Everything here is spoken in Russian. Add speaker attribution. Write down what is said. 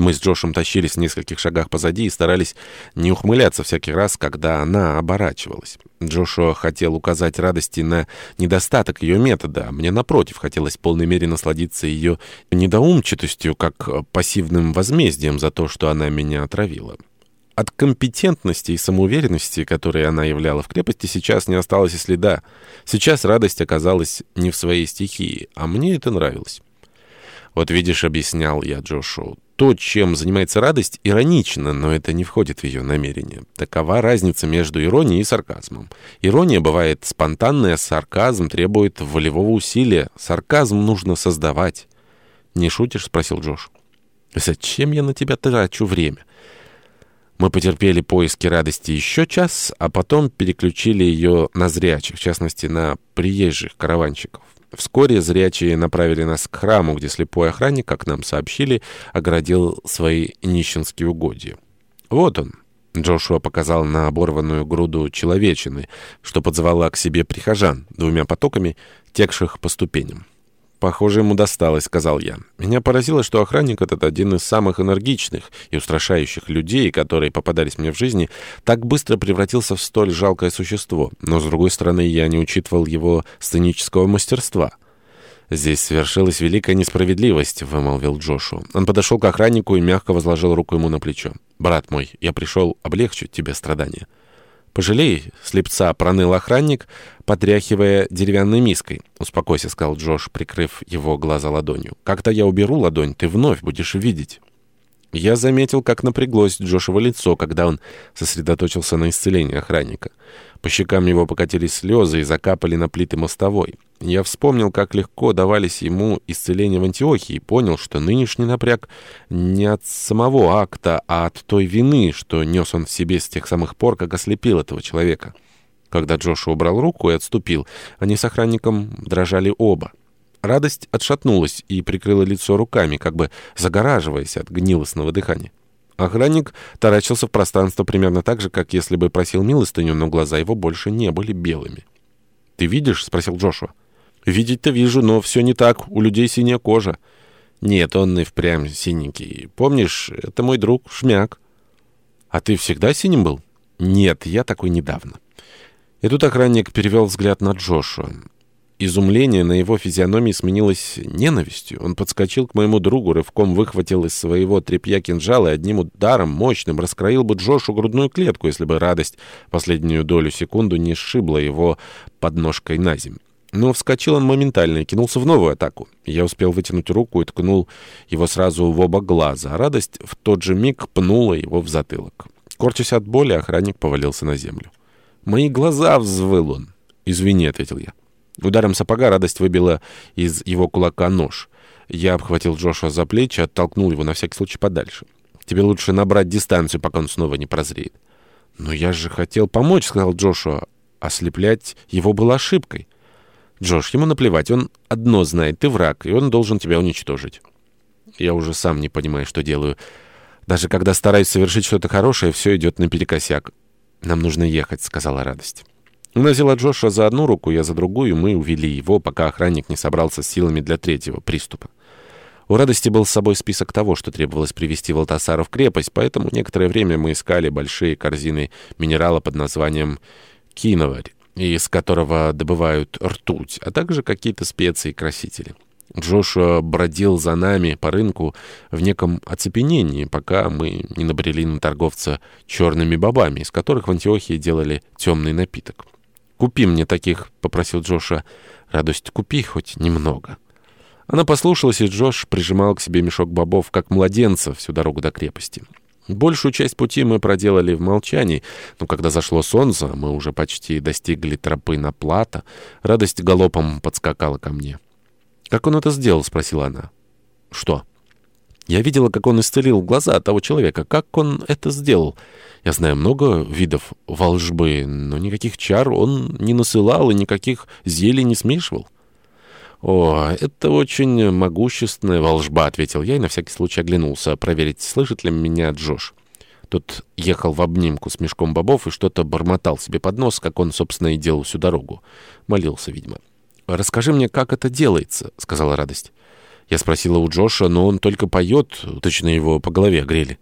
Speaker 1: Мы с Джошем тащились в нескольких шагах позади и старались не ухмыляться всякий раз, когда она оборачивалась. Джошуа хотел указать радости на недостаток ее метода, а мне, напротив, хотелось в полной мере насладиться ее недоумчатостью, как пассивным возмездием за то, что она меня отравила. От компетентности и самоуверенности, которые она являла в крепости, сейчас не осталось и следа. Сейчас радость оказалась не в своей стихии, а мне это нравилось. «Вот видишь», — объяснял я Джошу, — «то, чем занимается радость, иронично, но это не входит в ее намерение. Такова разница между иронией и сарказмом. Ирония бывает спонтанная, сарказм требует волевого усилия. Сарказм нужно создавать». «Не шутишь?» — спросил Джош. «Зачем я на тебя трачу время?» Мы потерпели поиски радости еще час, а потом переключили ее на зрячих, в частности, на приезжих караванщиков. Вскоре зрячие направили нас к храму, где слепой охранник, как нам сообщили, оградил свои нищенские угодья. «Вот он». Джошуа показал на оборванную груду человечины, что подзывала к себе прихожан двумя потоками, текших по ступеням. «Похоже, ему досталось», — сказал я. Меня поразило, что охранник этот один из самых энергичных и устрашающих людей, которые попадались мне в жизни, так быстро превратился в столь жалкое существо. Но, с другой стороны, я не учитывал его сценического мастерства. «Здесь совершилась великая несправедливость», — вымолвил Джошу. Он подошел к охраннику и мягко возложил руку ему на плечо. «Брат мой, я пришел облегчить тебе страдания». «Пожалей, слепца», — проныл охранник, потряхивая деревянной миской. «Успокойся», — сказал Джош, прикрыв его глаза ладонью. «Как-то я уберу ладонь, ты вновь будешь видеть». Я заметил, как напряглось Джошево лицо, когда он сосредоточился на исцелении охранника. По щекам его покатились слезы и закапали на плиты мостовой. Я вспомнил, как легко давались ему исцеления в Антиохии, и понял, что нынешний напряг не от самого акта, а от той вины, что нес он в себе с тех самых пор, как ослепил этого человека. Когда Джошуа убрал руку и отступил, они с охранником дрожали оба. Радость отшатнулась и прикрыла лицо руками, как бы загораживаясь от гнилостного дыхания. Охранник таращился в пространство примерно так же, как если бы просил милостыню, но глаза его больше не были белыми. «Ты видишь?» — спросил Джошуа. «Видеть-то вижу, но все не так. У людей синяя кожа». «Нет, он и впрямь синенький. Помнишь, это мой друг Шмяк». «А ты всегда синим был?» «Нет, я такой недавно». И тут охранник перевел взгляд на Джошуа. Изумление на его физиономии сменилось ненавистью. Он подскочил к моему другу, рывком выхватил из своего тряпья кинжал и одним ударом, мощным, раскроил бы Джошу грудную клетку, если бы радость последнюю долю секунду не сшибла его подножкой на землю. Но вскочил он моментально и кинулся в новую атаку. Я успел вытянуть руку и ткнул его сразу в оба глаза, а радость в тот же миг пнула его в затылок. Корчась от боли, охранник повалился на землю. «Мои глаза!» — взвыл он. «Извини», — ответил я. Ударом сапога радость выбила из его кулака нож. Я обхватил Джошуа за плечи, оттолкнул его на всякий случай подальше. «Тебе лучше набрать дистанцию, пока он снова не прозреет». «Но я же хотел помочь», — сказал Джошуа. Ослеплять его было ошибкой. «Джош, ему наплевать, он одно знает, ты враг, и он должен тебя уничтожить». Я уже сам не понимаю, что делаю. Даже когда стараюсь совершить что-то хорошее, все идет наперекосяк. «Нам нужно ехать», — сказала радость. Она взяла Джоша за одну руку, я за другую, мы увели его, пока охранник не собрался с силами для третьего приступа. У радости был с собой список того, что требовалось привести Валтасара в крепость, поэтому некоторое время мы искали большие корзины минерала под названием киноварь, из которого добывают ртуть, а также какие-то специи и красители. Джошуа бродил за нами по рынку в неком оцепенении, пока мы не набрели на торговца черными бобами, из которых в Антиохии делали темный напиток. «Купи мне таких», — попросил Джоша. «Радость, купи хоть немного». Она послушалась, и Джош прижимал к себе мешок бобов, как младенца, всю дорогу до крепости. Большую часть пути мы проделали в молчании, но когда зашло солнце, мы уже почти достигли тропы на плато, радость галопом подскакала ко мне. «Как он это сделал?» — спросила она. «Что?» Я видела, как он исцелил глаза того человека. Как он это сделал? Я знаю много видов волжбы, но никаких чар он не насылал и никаких зелий не смешивал. «О, это очень могущественная волжба», — ответил я и на всякий случай оглянулся, проверить, слышит ли меня Джош. Тот ехал в обнимку с мешком бобов и что-то бормотал себе под нос, как он, собственно, и делал всю дорогу. Молился, видимо. «Расскажи мне, как это делается», — сказала радость. Я спросила у Джоша, но он только поет, точно его по голове огрели.